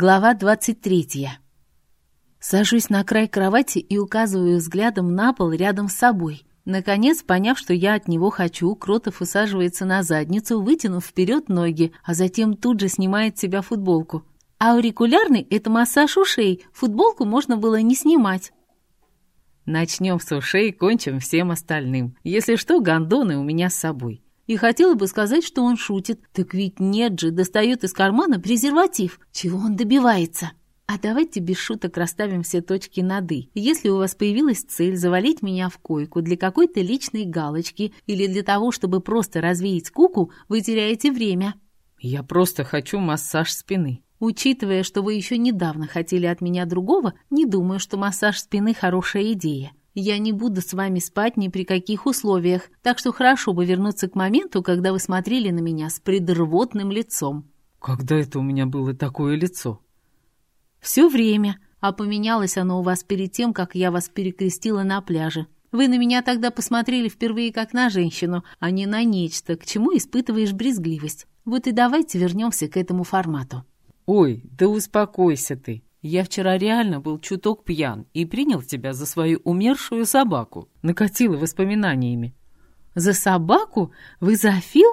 Глава 23. Сажусь на край кровати и указываю взглядом на пол рядом с собой. Наконец, поняв, что я от него хочу, Кротов усаживается на задницу, вытянув вперед ноги, а затем тут же снимает с себя футболку. Аурикулярный — это массаж ушей, футболку можно было не снимать. Начнем с ушей, кончим всем остальным. Если что, гондоны у меня с собой. И хотела бы сказать, что он шутит. Так ведь нет же, достает из кармана презерватив. Чего он добивается? А давайте без шуток расставим все точки над «и». Если у вас появилась цель завалить меня в койку для какой-то личной галочки или для того, чтобы просто развеять скуку, вы теряете время. Я просто хочу массаж спины. Учитывая, что вы еще недавно хотели от меня другого, не думаю, что массаж спины хорошая идея. Я не буду с вами спать ни при каких условиях, так что хорошо бы вернуться к моменту, когда вы смотрели на меня с предрвотным лицом». «Когда это у меня было такое лицо?» «Все время, а поменялось оно у вас перед тем, как я вас перекрестила на пляже. Вы на меня тогда посмотрели впервые как на женщину, а не на нечто, к чему испытываешь брезгливость. Вот и давайте вернемся к этому формату». «Ой, да успокойся ты. Я вчера реально был чуток пьян и принял тебя за свою умершую собаку. Накатила воспоминаниями. За собаку? Вы зоофил?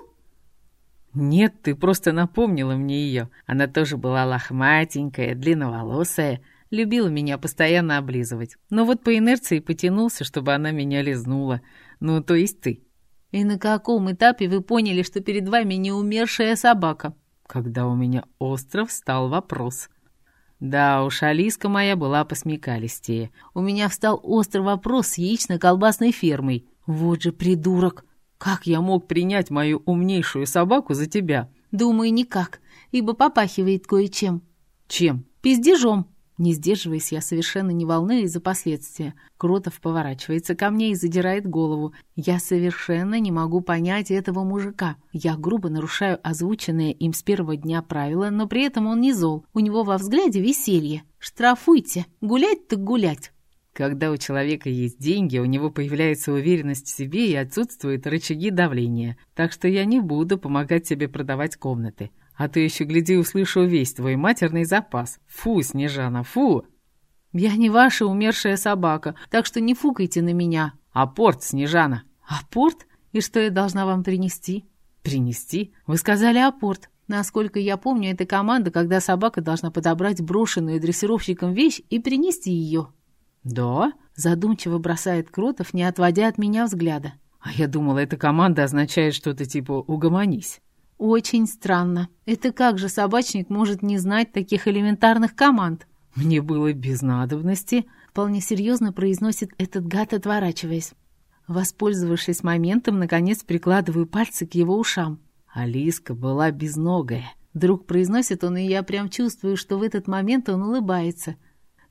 Нет, ты просто напомнила мне ее. Она тоже была лохматенькая, длинноволосая, любила меня постоянно облизывать. Но вот по инерции потянулся, чтобы она меня лизнула. Ну, то есть ты. И на каком этапе вы поняли, что перед вами не умершая собака? Когда у меня остро встал вопрос — да уж, Алиска моя была посмекалистее. У меня встал острый вопрос с яично-колбасной фермой. Вот же придурок! Как я мог принять мою умнейшую собаку за тебя? Думаю, никак, ибо попахивает кое-чем. Чем? Пиздежом. Не сдерживаясь, я совершенно не волнуюсь за последствия. Кротов поворачивается ко мне и задирает голову. Я совершенно не могу понять этого мужика. Я грубо нарушаю озвученное им с первого дня правила, но при этом он не зол. У него во взгляде веселье. Штрафуйте. Гулять так гулять. Когда у человека есть деньги, у него появляется уверенность в себе и отсутствуют рычаги давления. Так что я не буду помогать тебе продавать комнаты. А ты еще, гляди, услышу весь твой матерный запас. Фу, Снежана, фу!» «Я не ваша умершая собака, так что не фукайте на меня». «Апорт, Снежана!» «Апорт? И что я должна вам принести?» «Принести? Вы сказали апорт. Насколько я помню, это команда, когда собака должна подобрать брошенную дрессировщиком вещь и принести ее». «Да?» — задумчиво бросает Кротов, не отводя от меня взгляда. «А я думала, эта команда означает что-то типа «угомонись». «Очень странно. Это как же собачник может не знать таких элементарных команд?» «Мне было без надобности», — вполне серьезно произносит этот гад, отворачиваясь. Воспользовавшись моментом, наконец прикладываю пальцы к его ушам. «Алиска была безногая». Вдруг произносит он, и я прям чувствую, что в этот момент он улыбается.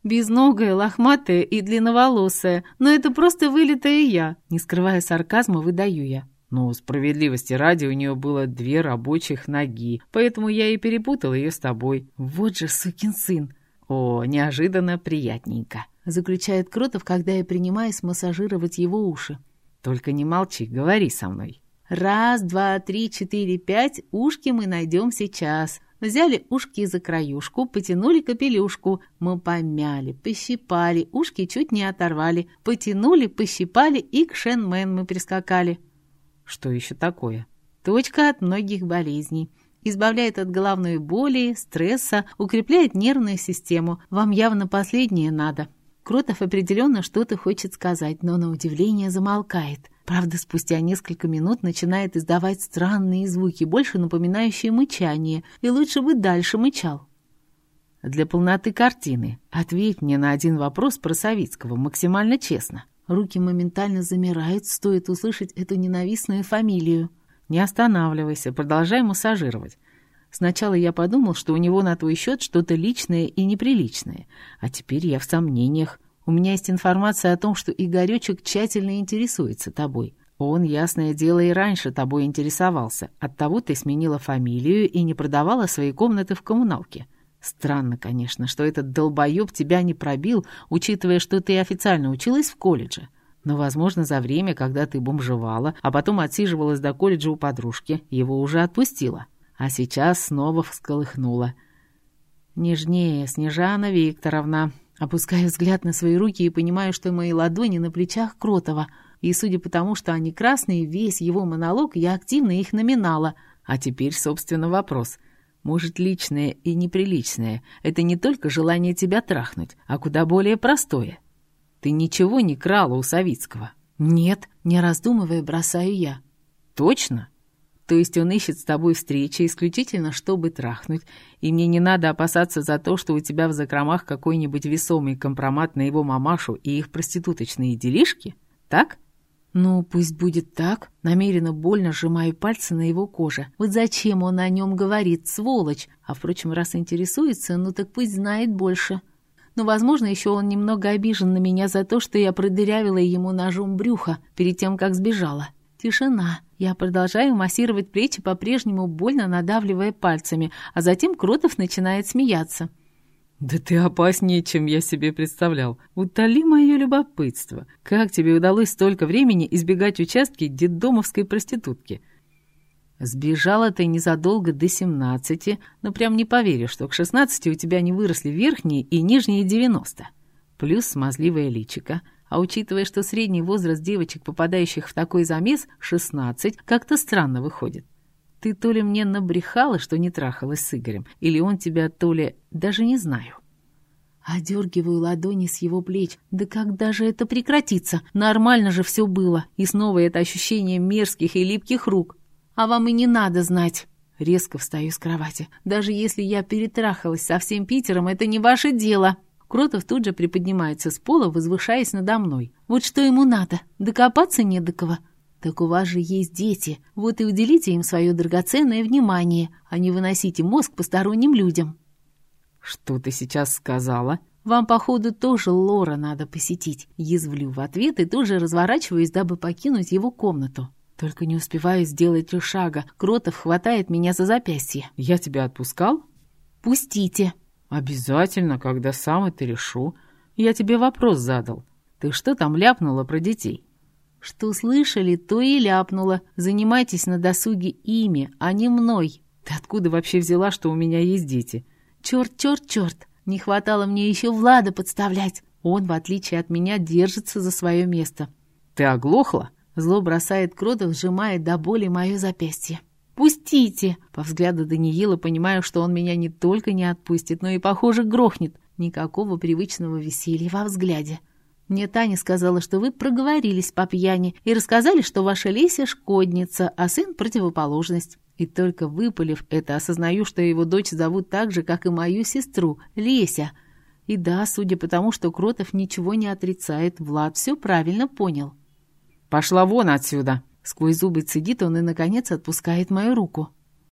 «Безногая, лохматая и длинноволосая, но это просто вылитая я», не скрывая сарказма, выдаю я. Но справедливости ради у нее было две рабочих ноги, поэтому я и перепутал ее с тобой. Вот же сукин сын. О, неожиданно приятненько. Заключает Кротов, когда я принимаюсь массажировать его уши. Только не молчи, говори со мной. Раз, два, три, четыре, пять. Ушки мы найдем сейчас. Взяли ушки за краюшку, потянули капелюшку. Мы помяли, пощипали, ушки чуть не оторвали. Потянули, пощипали и к Шенмен мы прискакали. Что еще такое? Точка от многих болезней. Избавляет от головной боли, стресса, укрепляет нервную систему. Вам явно последнее надо. Кротов определенно что-то хочет сказать, но на удивление замолкает. Правда, спустя несколько минут начинает издавать странные звуки, больше напоминающие мычание, и лучше бы дальше мычал. Для полноты картины ответь мне на один вопрос про Савицкого максимально честно. Руки моментально замирают, стоит услышать эту ненавистную фамилию. Не останавливайся, продолжай массажировать. Сначала я подумал, что у него на твой счет что-то личное и неприличное, а теперь я в сомнениях. У меня есть информация о том, что Игоречек тщательно интересуется тобой. Он, ясное дело, и раньше тобой интересовался. Оттого ты сменила фамилию и не продавала свои комнаты в коммуналке. Странно, конечно, что этот долбоеб тебя не пробил, учитывая, что ты официально училась в колледже. Но, возможно, за время, когда ты бомжевала, а потом отсиживалась до колледжа у подружки, его уже отпустила. А сейчас снова всколыхнула. Нежнее, Снежана Викторовна. Опускаю взгляд на свои руки и понимаю, что мои ладони на плечах Кротова. И судя по тому, что они красные, весь его монолог я активно их номинала. А теперь, собственно, вопрос. Может, личное и неприличное — это не только желание тебя трахнуть, а куда более простое. Ты ничего не крала у Савицкого? Нет, не раздумывая, бросаю я. Точно? То есть он ищет с тобой встречи исключительно, чтобы трахнуть, и мне не надо опасаться за то, что у тебя в закромах какой-нибудь весомый компромат на его мамашу и их проституточные делишки? Так? Ну, пусть будет так. Намеренно больно сжимаю пальцы на его коже. Вот зачем он о нем говорит, сволочь? А, впрочем, раз интересуется, ну так пусть знает больше. Но, возможно, еще он немного обижен на меня за то, что я продырявила ему ножом брюха перед тем, как сбежала. Тишина. Я продолжаю массировать плечи, по-прежнему больно надавливая пальцами, а затем Кротов начинает смеяться. «Да ты опаснее, чем я себе представлял. Утоли мое любопытство. Как тебе удалось столько времени избегать участки детдомовской проститутки?» «Сбежала ты незадолго до семнадцати, но прям не поверишь, что к шестнадцати у тебя не выросли верхние и нижние девяносто. Плюс смазливое личико». А учитывая, что средний возраст девочек, попадающих в такой замес, 16, как-то странно выходит. Ты то ли мне набрехала, что не трахалась с Игорем, или он тебя то ли... даже не знаю. Одергиваю ладони с его плеч. Да когда же это прекратится? Нормально же все было. И снова это ощущение мерзких и липких рук. А вам и не надо знать. Резко встаю с кровати. Даже если я перетрахалась со всем Питером, это не ваше дело. Кротов тут же приподнимается с пола, возвышаясь надо мной. Вот что ему надо, докопаться не до кого. Так у вас же есть дети, вот и уделите им свое драгоценное внимание, а не выносите мозг посторонним людям. Что ты сейчас сказала? Вам, походу, тоже Лора надо посетить. Язвлю в ответ и тоже разворачиваюсь, дабы покинуть его комнату. Только не успеваю сделать и шага. Кротов хватает меня за запястье. Я тебя отпускал? Пустите. «Обязательно, когда сам это решу. Я тебе вопрос задал. Ты что там ляпнула про детей?» «Что слышали, то и ляпнула. Занимайтесь на досуге ими, а не мной». «Ты откуда вообще взяла, что у меня есть дети?» «Черт, черт, черт! Не хватало мне еще Влада подставлять. Он, в отличие от меня, держится за свое место». «Ты оглохла?» Зло бросает Кротов, сжимает до боли мое запястье. «Пустите!» По взгляду Даниила понимаю, что он меня не только не отпустит, но и, похоже, грохнет. Никакого привычного веселья во взгляде. Мне Таня сказала, что вы проговорились по пьяни и рассказали, что ваша Леся — шкодница, а сын — противоположность. И только выпалив это, осознаю, что его дочь зовут так же, как и мою сестру, Леся. И да, судя по тому, что Кротов ничего не отрицает, Влад все правильно понял. «Пошла вон отсюда!» Сквозь зубы цедит он и, наконец, отпускает мою руку.